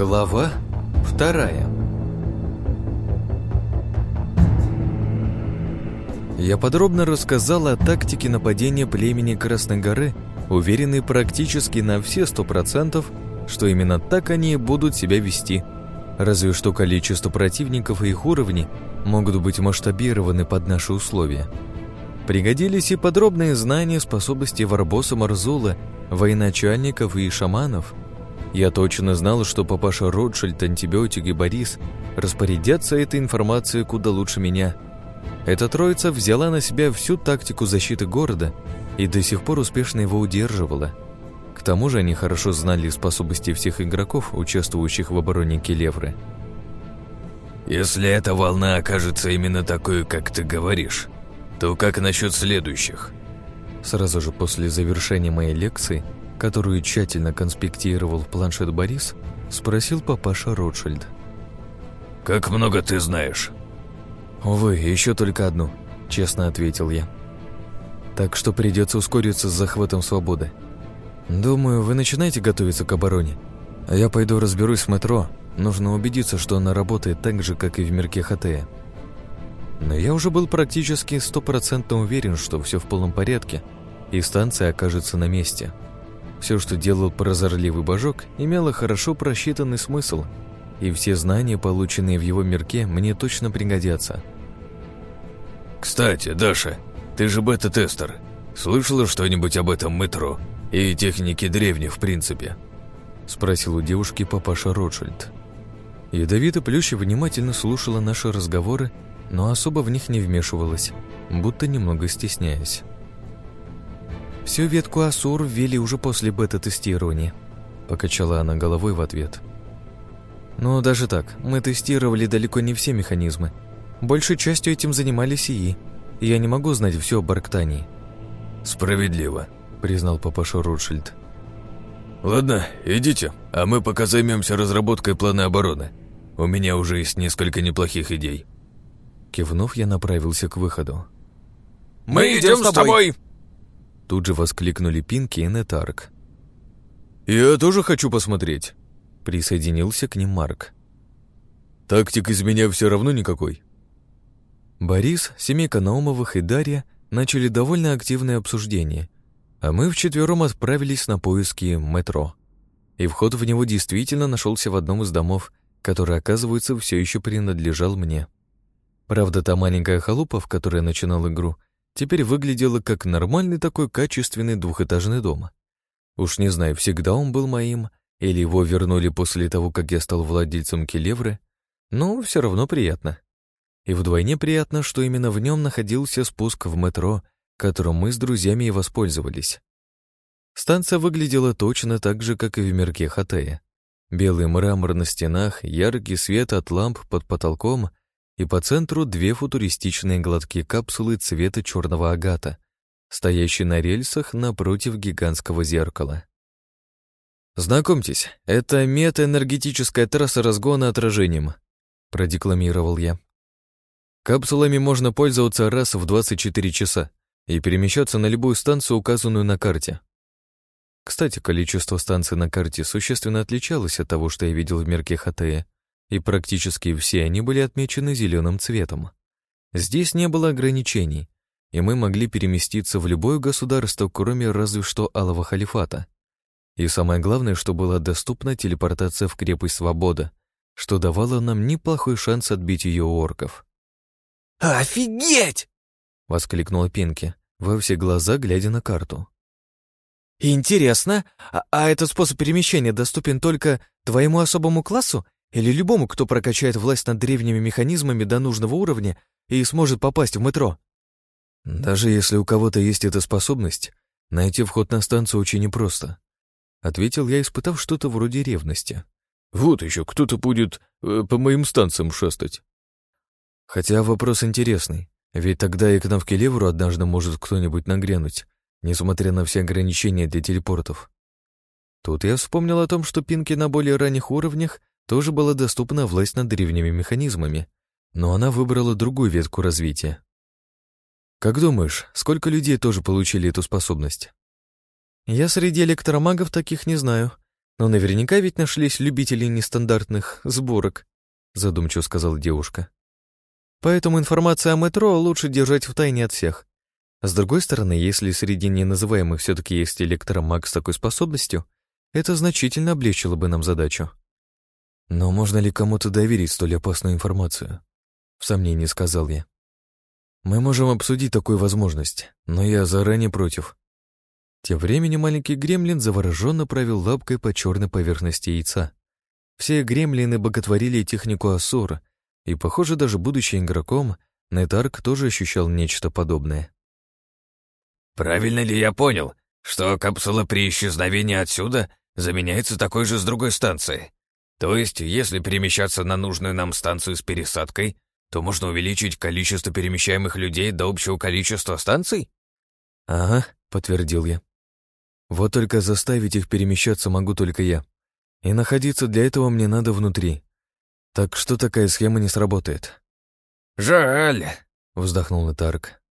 Глава вторая Я подробно рассказал о тактике нападения племени Красной горы, уверенный практически на все сто процентов, что именно так они будут себя вести. Разве что количество противников и их уровни могут быть масштабированы под наши условия. Пригодились и подробные знания способностей Варбоса Марзула, военачальников и шаманов – я точно знал, что папаша Ротшильд, антибиотик и Борис распорядятся этой информацией куда лучше меня. Эта троица взяла на себя всю тактику защиты города и до сих пор успешно его удерживала. К тому же они хорошо знали способности всех игроков, участвующих в обороне Келевры. «Если эта волна окажется именно такой, как ты говоришь, то как насчет следующих?» Сразу же после завершения моей лекции – которую тщательно конспектировал в планшет Борис, спросил папаша Ротшильд. «Как много ты знаешь?» «Увы, еще только одну», — честно ответил я. «Так что придется ускориться с захватом свободы. Думаю, вы начинаете готовиться к обороне, а я пойду разберусь с метро. Нужно убедиться, что она работает так же, как и в мирке Хатея». Но я уже был практически стопроцентно уверен, что все в полном порядке, и станция окажется на месте. Все, что делал прозорливый божок, имело хорошо просчитанный смысл, и все знания, полученные в его мирке, мне точно пригодятся. «Кстати, Даша, ты же бета-тестер. Слышала что-нибудь об этом метро и технике древних в принципе?» Спросил у девушки папаша Ротшильд. Ядовито Плюща внимательно слушала наши разговоры, но особо в них не вмешивалась, будто немного стесняясь. Всю ветку Асур ввели уже после бета-тестирования. Покачала она головой в ответ. Но даже так, мы тестировали далеко не все механизмы. Большей частью этим занимались ИИ. И я не могу знать все об Арктании. «Справедливо», — признал папаша Ротшильд. «Ладно, идите, а мы пока займемся разработкой плана обороны. У меня уже есть несколько неплохих идей». Кивнув, я направился к выходу. «Мы идем с тобой!», Тут же воскликнули Пинки и Нетарк. «Я тоже хочу посмотреть», — присоединился к ним Марк. «Тактик из меня все равно никакой». Борис, семейка Наумовых и Дарья начали довольно активное обсуждение, а мы вчетвером отправились на поиски метро. И вход в него действительно нашелся в одном из домов, который, оказывается, все еще принадлежал мне. Правда, та маленькая халупа, в которой начинал игру, теперь выглядело как нормальный такой качественный двухэтажный дом. Уж не знаю, всегда он был моим, или его вернули после того, как я стал владельцем Келевры, но все равно приятно. И вдвойне приятно, что именно в нем находился спуск в метро, которым мы с друзьями и воспользовались. Станция выглядела точно так же, как и в мирке Хатея. Белый мрамор на стенах, яркий свет от ламп под потолком и по центру две футуристичные гладкие капсулы цвета черного агата, стоящие на рельсах напротив гигантского зеркала. «Знакомьтесь, это метаэнергетическая трасса разгона отражением», — продекламировал я. «Капсулами можно пользоваться раз в 24 часа и перемещаться на любую станцию, указанную на карте. Кстати, количество станций на карте существенно отличалось от того, что я видел в мирке Хатея, и практически все они были отмечены зеленым цветом. Здесь не было ограничений, и мы могли переместиться в любое государство, кроме разве что Алого Халифата. И самое главное, что была доступна телепортация в крепость Свобода, что давало нам неплохой шанс отбить ее у орков. «Офигеть!» — воскликнула Пинки, во все глаза глядя на карту. «Интересно, а, а этот способ перемещения доступен только твоему особому классу или любому, кто прокачает власть над древними механизмами до нужного уровня и сможет попасть в метро. Даже если у кого-то есть эта способность, найти вход на станцию очень непросто. Ответил я, испытав что-то вроде ревности. Вот еще кто-то будет э, по моим станциям шастать. Хотя вопрос интересный, ведь тогда и к нам в Келевру однажды может кто-нибудь нагрянуть, несмотря на все ограничения для телепортов. Тут я вспомнил о том, что пинки на более ранних уровнях тоже была доступна власть над древними механизмами, но она выбрала другую ветку развития. Как думаешь, сколько людей тоже получили эту способность? Я среди электромагов таких не знаю, Но наверняка ведь нашлись любители нестандартных сборок, задумчиво сказала девушка. Поэтому информация о метро лучше держать в тайне от всех. С другой стороны, если среди неназываемых все-таки есть электромаг с такой способностью, это значительно облегчило бы нам задачу. Но можно ли кому-то доверить столь опасную информацию? В сомнении сказал я. Мы можем обсудить такую возможность, но я заранее против. Тем временем маленький гремлин завороженно провел лапкой по черной поверхности яйца. Все гремлины боготворили технику Асура, и, похоже, даже будучи игроком, Нетарк тоже ощущал нечто подобное. «Правильно ли я понял, что капсула при исчезновении отсюда заменяется такой же с другой станции? То есть, если перемещаться на нужную нам станцию с пересадкой, то можно увеличить количество перемещаемых людей до общего количества станций?» «Ага», — подтвердил я. «Вот только заставить их перемещаться могу только я. И находиться для этого мне надо внутри. Так что такая схема не сработает». «Жаль», — вздохнул Натарк.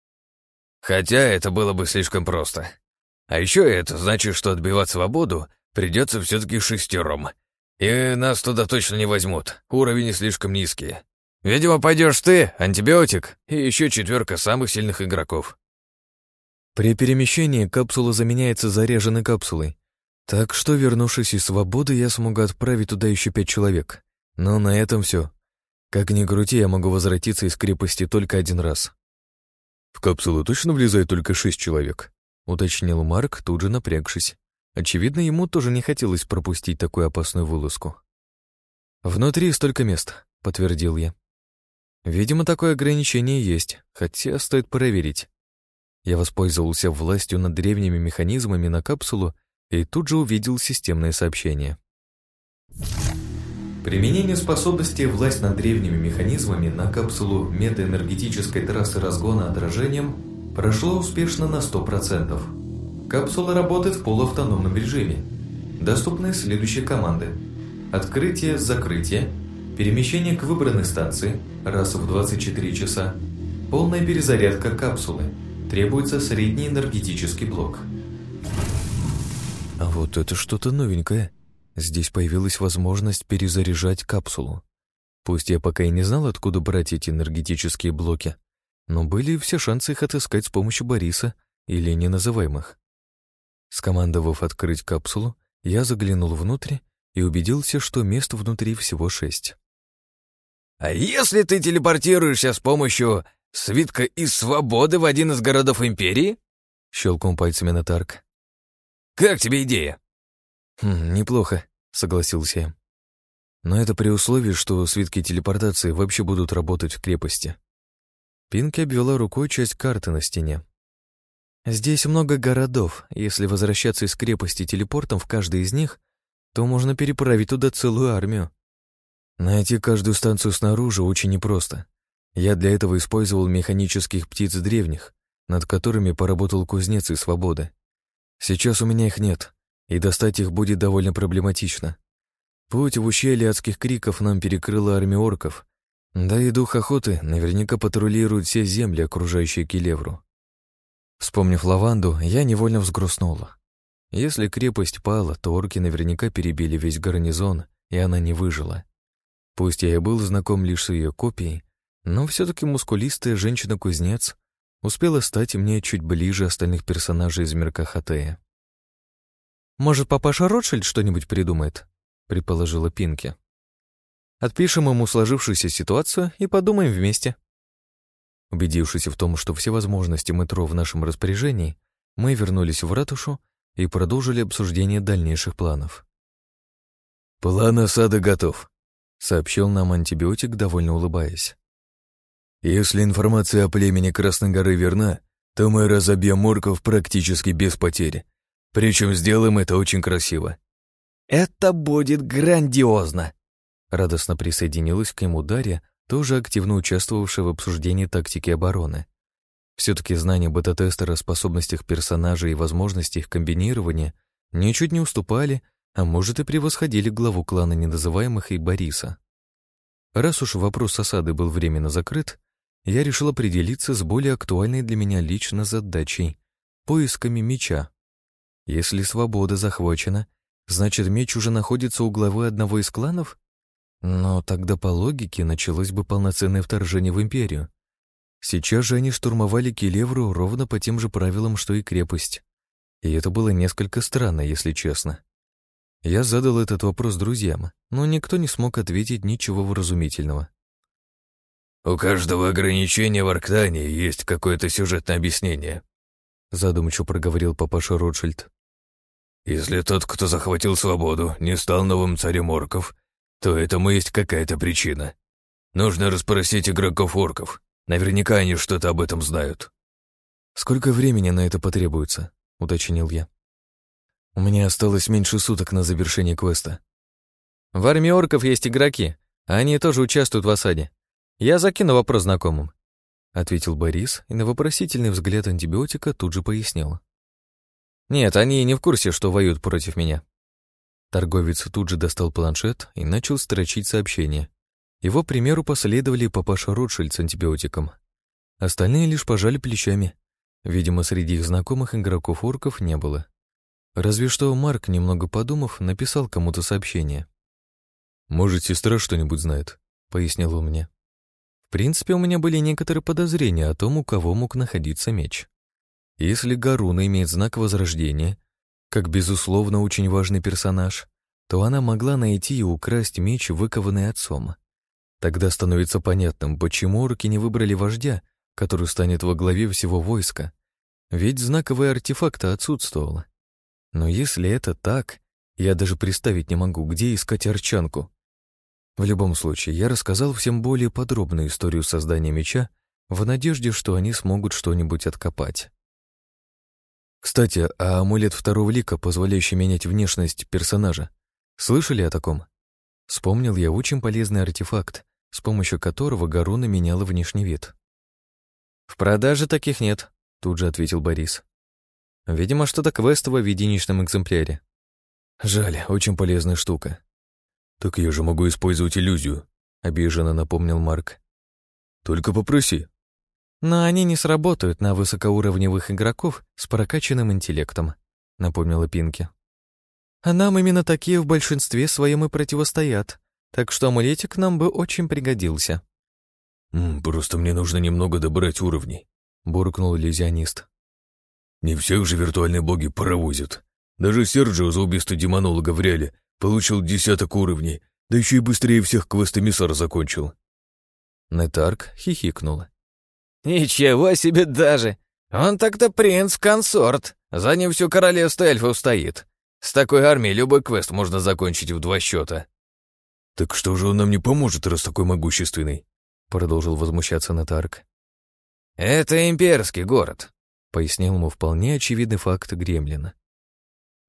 «Хотя это было бы слишком просто. А еще это значит, что отбивать свободу придется все-таки шестером. И нас туда точно не возьмут, уровень слишком низкий. Видимо, пойдешь ты, антибиотик, и еще четверка самых сильных игроков. При перемещении капсула заменяется заряженной капсулой. Так что, вернувшись из свободы, я смогу отправить туда еще пять человек. Но на этом все. Как ни крути, я могу возвратиться из крепости только один раз. В капсулу точно влезает только шесть человек, уточнил Марк, тут же напрягшись. Очевидно, ему тоже не хотелось пропустить такую опасную вылазку. «Внутри столько мест», — подтвердил я. Видимо, такое ограничение есть, хотя стоит проверить. Я воспользовался властью над древними механизмами на капсулу и тут же увидел системное сообщение. Применение способности «Власть над древними механизмами» на капсулу метаэнергетической трассы разгона отражением прошло успешно на 100%. Капсула работает в полуавтономном режиме. Доступны следующие команды. Открытие-закрытие, Перемещение к выбранной станции раз в 24 часа. Полная перезарядка капсулы. Требуется средний энергетический блок. А вот это что-то новенькое. Здесь появилась возможность перезаряжать капсулу. Пусть я пока и не знал, откуда брать эти энергетические блоки, но были все шансы их отыскать с помощью Бориса или неназываемых. Скомандовав открыть капсулу, я заглянул внутрь и убедился, что мест внутри всего шесть. А если ты телепортируешься с помощью свитка из свободы в один из городов Империи? Щелкнул пальцами Натарк. Как тебе идея? Хм, неплохо, согласился я. Но это при условии, что свитки телепортации вообще будут работать в крепости. Пинки обвела рукой часть карты на стене. Здесь много городов. Если возвращаться из крепости телепортом в каждый из них, то можно переправить туда целую армию. Найти каждую станцию снаружи очень непросто. Я для этого использовал механических птиц древних, над которыми поработал кузнец из свободы. Сейчас у меня их нет, и достать их будет довольно проблематично. Путь в ущелье адских криков нам перекрыла армия орков, да и дух охоты наверняка патрулирует все земли, окружающие Келевру. Вспомнив лаванду, я невольно взгрустнула. Если крепость пала, то орки наверняка перебили весь гарнизон, и она не выжила. Пусть я и был знаком лишь с ее копией, но все-таки мускулистая женщина-кузнец успела стать мне чуть ближе остальных персонажей из мирка Хатея. «Может, папаша Ротшильд что-нибудь придумает?» — предположила Пинки. «Отпишем ему сложившуюся ситуацию и подумаем вместе». Убедившись в том, что все возможности метро в нашем распоряжении, мы вернулись в ратушу и продолжили обсуждение дальнейших планов. «План осады готов», сообщил нам антибиотик, довольно улыбаясь. Если информация о племени Красной горы верна, то мы разобьем морков практически без потерь. Причем сделаем это очень красиво. Это будет грандиозно! Радостно присоединилась к нему Дарья, тоже активно участвовавшая в обсуждении тактики обороны. Все-таки знания бета-тестера о способностях персонажей и возможности их комбинирования ничуть не уступали а может и превосходили главу клана недозываемых и Бориса. Раз уж вопрос осады был временно закрыт, я решил определиться с более актуальной для меня лично задачей — поисками меча. Если свобода захвачена, Значит, меч уже находится у главы одного из кланов? Но тогда по логике началось бы полноценное вторжение в империю. Сейчас же они штурмовали Келевру ровно по тем же правилам, что и крепость. И это было несколько странно, если честно. Я задал этот вопрос друзьям, но никто не смог ответить ничего вразумительного. «У каждого ограничения в Арктане есть какое-то сюжетное объяснение», задумчиво проговорил папаша Ротшильд. «Если тот, кто захватил свободу, не стал новым царем орков, то этому есть какая-то причина. Нужно расспросить игроков-орков. Наверняка они что-то об этом знают». «Сколько времени на это потребуется?» — уточнил я. «У меня осталось меньше суток на завершение квеста». «В армии орков есть игроки, а они тоже участвуют в осаде. Я закину вопрос знакомым», — ответил Борис, и на вопросительный взгляд антибиотика тут же пояснил. «Нет, они не в курсе, что воюют против меня». Торговец тут же достал планшет и начал строчить сообщение. Его примеру последовали папаша Ротшильд с антибиотиком. Остальные лишь пожали плечами. Видимо, среди их знакомых игроков-орков не было. Разве что Марк, немного подумав, написал кому-то сообщение. «Может, сестра что-нибудь знает?» — пояснил он мне. В принципе, у меня были некоторые подозрения о том, у кого мог находиться меч. Если Гаруна имеет знак возрождения, как, безусловно, очень важный персонаж, то она могла найти и украсть меч, выкованный отцом. Тогда становится понятным, почему орки не выбрали вождя, который станет во главе всего войска. Ведь знаковый артефакт отсутствовал. Но если это так, я даже представить не могу, где искать арчанку. В любом случае, я рассказал всем более подробную историю создания меча в надежде, что они смогут что-нибудь откопать. Кстати, а амулет второго лика, позволяющий менять внешность персонажа, слышали о таком? Вспомнил я очень полезный артефакт, с помощью которого Гаруна меняла внешний вид. «В продаже таких нет», — тут же ответил Борис. «Видимо, что-то квестовое в единичном экземпляре». «Жаль, очень полезная штука». «Так я же могу использовать иллюзию», — обиженно напомнил Марк. «Только попроси». «Но они не сработают на высокоуровневых игроков с прокачанным интеллектом», — напомнила Пинки. «А нам именно такие в большинстве своем и противостоят», так что амулетик нам бы очень пригодился. «Просто мне нужно немного добрать уровней», — буркнул иллюзионист. «Не всех же виртуальные боги паровозят. Даже Серджио за убийство демонолога в реале получил десяток уровней, да еще и быстрее всех квест эмиссар закончил». Нетарк хихикнула. «Ничего себе даже! Он так-то принц-консорт, за ним все королевство эльфов стоит. С такой армией любой квест можно закончить в два счета». «Так что же он нам не поможет, раз такой могущественный?» Продолжил возмущаться Натарк. «Это имперский город», — пояснил ему вполне очевидный факт Гремлина.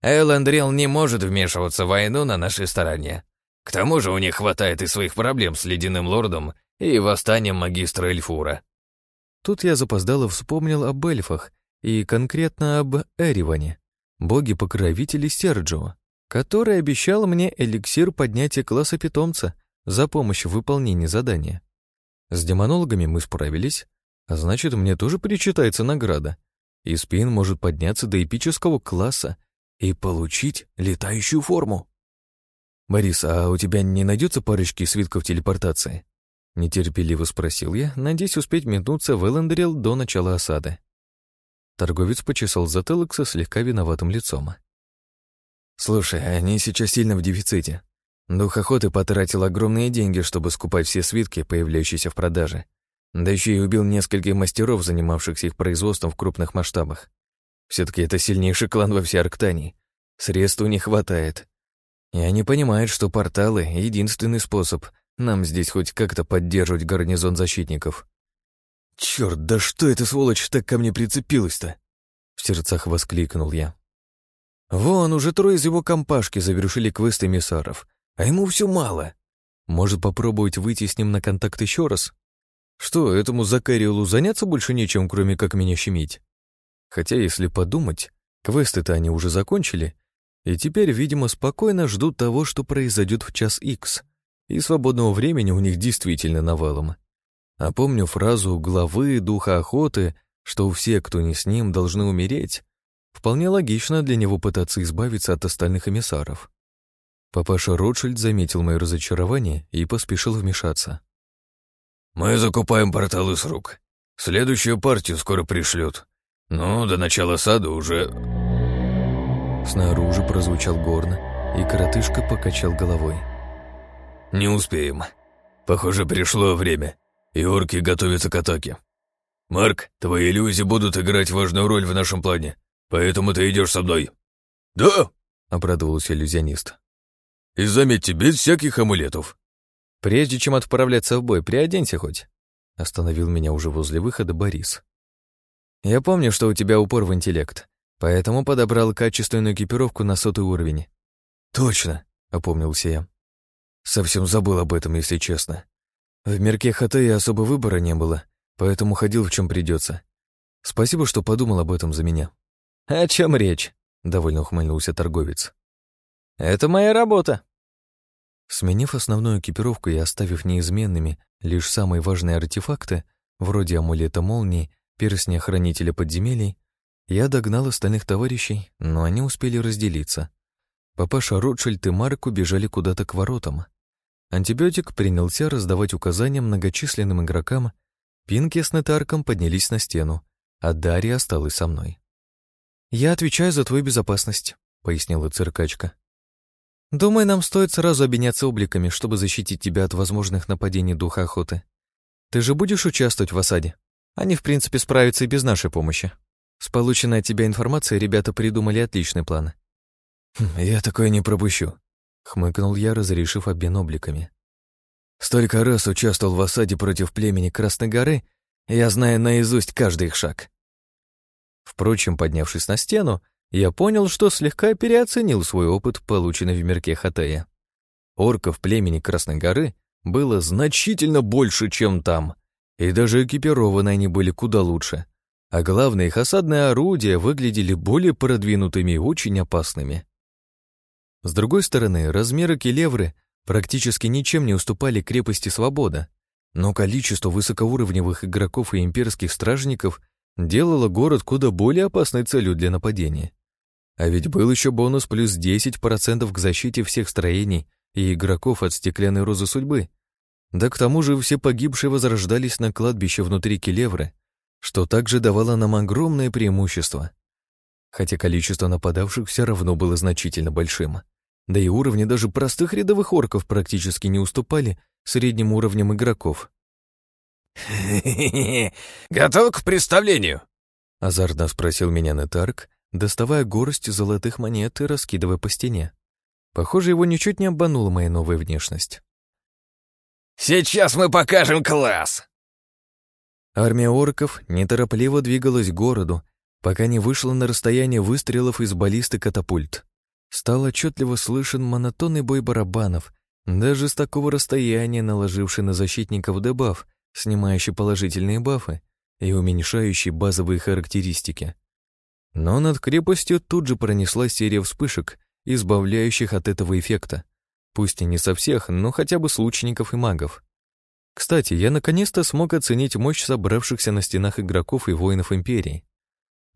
«Эллендрил не может вмешиваться в войну на нашей стороне. К тому же у них хватает и своих проблем с Ледяным Лордом и восстанием магистра Эльфура». Тут я запоздало вспомнил об эльфах и конкретно об Эриване, боге-покровителе Серджио который обещал мне эликсир поднятия класса питомца за помощь в выполнении задания. С демонологами мы справились, а значит, мне тоже причитается награда. И спин может подняться до эпического класса и получить летающую форму. «Борис, а у тебя не найдется парочки свитков телепортации?» Нетерпеливо спросил я, надеясь успеть метнуться в Эллендрил до начала осады. Торговец почесал затылок со слегка виноватым лицом. Слушай, они сейчас сильно в дефиците. Дух охоты потратил огромные деньги, чтобы скупать все свитки, появляющиеся в продаже. Да еще и убил нескольких мастеров, занимавшихся их производством в крупных масштабах. все таки это сильнейший клан во всей Арктании. Средств у них хватает. И они понимают, что порталы — единственный способ нам здесь хоть как-то поддерживать гарнизон защитников. «Чёрт, да что эта сволочь так ко мне прицепилась-то?» В сердцах воскликнул я. Вон, уже трое из его компашки завершили квест эмиссаров, а ему все мало. Может, попробовать выйти с ним на контакт еще раз? Что, этому Закариэлу заняться больше нечем, кроме как меня щемить? Хотя, если подумать, квесты-то они уже закончили, и теперь, видимо, спокойно ждут того, что произойдет в час Икс, и свободного времени у них действительно навалом. А помню фразу главы духа охоты, что все, кто не с ним, должны умереть, Вполне логично для него пытаться избавиться от остальных эмиссаров. Папаша Ротшильд заметил мое разочарование и поспешил вмешаться. «Мы закупаем порталы с рук. Следующую партию скоро пришлют. Ну, до начала сада уже...» Снаружи прозвучал горно, и коротышка покачал головой. «Не успеем. Похоже, пришло время, и орки готовятся к атаке. Марк, твои иллюзии будут играть важную роль в нашем плане, поэтому ты идешь со мной». «Да!» — обрадовался иллюзионист. «И заметьте, без всяких амулетов». «Прежде чем отправляться в бой, приоденься хоть», — остановил меня уже возле выхода Борис. «Я помню, что у тебя упор в интеллект, поэтому подобрал качественную экипировку на сотый уровень». «Точно», — опомнился я. «Совсем забыл об этом, если честно. В мирке ХТ особо выбора не было, поэтому ходил в чем придется. Спасибо, что подумал об этом за меня». «О чем речь?» — довольно ухмыльнулся торговец. «Это моя работа». Сменив основную экипировку и оставив неизменными лишь самые важные артефакты, вроде амулета молнии, перстня хранителя подземелий, я догнал остальных товарищей, но они успели разделиться. Папаша Ротшильд и Марк убежали куда-то к воротам. Антибиотик принялся раздавать указания многочисленным игрокам, Пинки с Нетарком поднялись на стену, а Дарья осталась со мной. «Я отвечаю за твою безопасность», — пояснила циркачка. «Думаю, нам стоит сразу обменяться обликами, чтобы защитить тебя от возможных нападений духа охоты. Ты же будешь участвовать в осаде? Они, в принципе, справятся и без нашей помощи. С полученной от тебя информацией ребята придумали отличный план». «Хм, «Я такое не пропущу», — хмыкнул я, разрешив обмен обликами. «Столько раз участвовал в осаде против племени Красной горы, я знаю наизусть каждый их шаг». Впрочем, поднявшись на стену, я понял, что слегка переоценил свой опыт, полученный в мирке Хатея. Орков племени Красной горы было значительно больше, чем там, и даже экипированы они были куда лучше. А главное, их осадные орудия выглядели более продвинутыми и очень опасными. С другой стороны, размеры Келевры практически ничем не уступали крепости Свобода, но количество высокоуровневых игроков и имперских стражников делало город куда более опасной целью для нападения. А ведь был еще бонус плюс 10% к защите всех строений и игроков от стеклянной розы судьбы. Да к тому же все погибшие возрождались на кладбище внутри Келевры, что также давало нам огромное преимущество. Хотя количество нападавших все равно было значительно большим. Да и уровни даже простых рядовых орков практически не уступали средним уровням игроков. Готов к представлению?» — азартно спросил меня Нетарк, доставая горсть золотых монет и раскидывая по стене. Похоже, его ничуть не обманула моя новая внешность. «Сейчас мы покажем класс!» Армия орков неторопливо двигалась к городу, пока не вышла на расстояние выстрелов из баллисты катапульт. Стал отчетливо слышен монотонный бой барабанов, даже с такого расстояния наложивший на защитников дебаф, снимающий положительные бафы и уменьшающий базовые характеристики. Но над крепостью тут же пронеслась серия вспышек, избавляющих от этого эффекта. Пусть и не со всех, но хотя бы с лучников и магов. Кстати, я наконец-то смог оценить мощь собравшихся на стенах игроков и воинов Империи.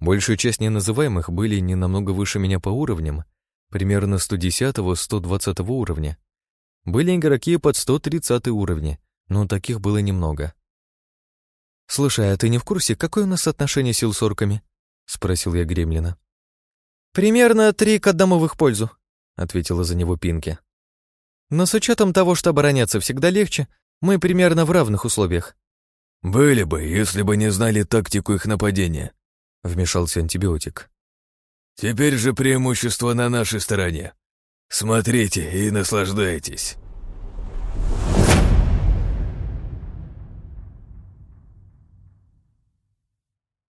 Большая часть неназываемых были не намного выше меня по уровням, примерно 110-120 уровня. Были игроки под 130 уровня, но таких было немного. «Слушай, а ты не в курсе, какое у нас отношение сил с орками?» — спросил я Гремлина. «Примерно три к одному в их пользу», — ответила за него Пинки. «Но с учетом того, что обороняться всегда легче, мы примерно в равных условиях». «Были бы, если бы не знали тактику их нападения», — вмешался антибиотик. «Теперь же преимущество на нашей стороне. Смотрите и наслаждайтесь».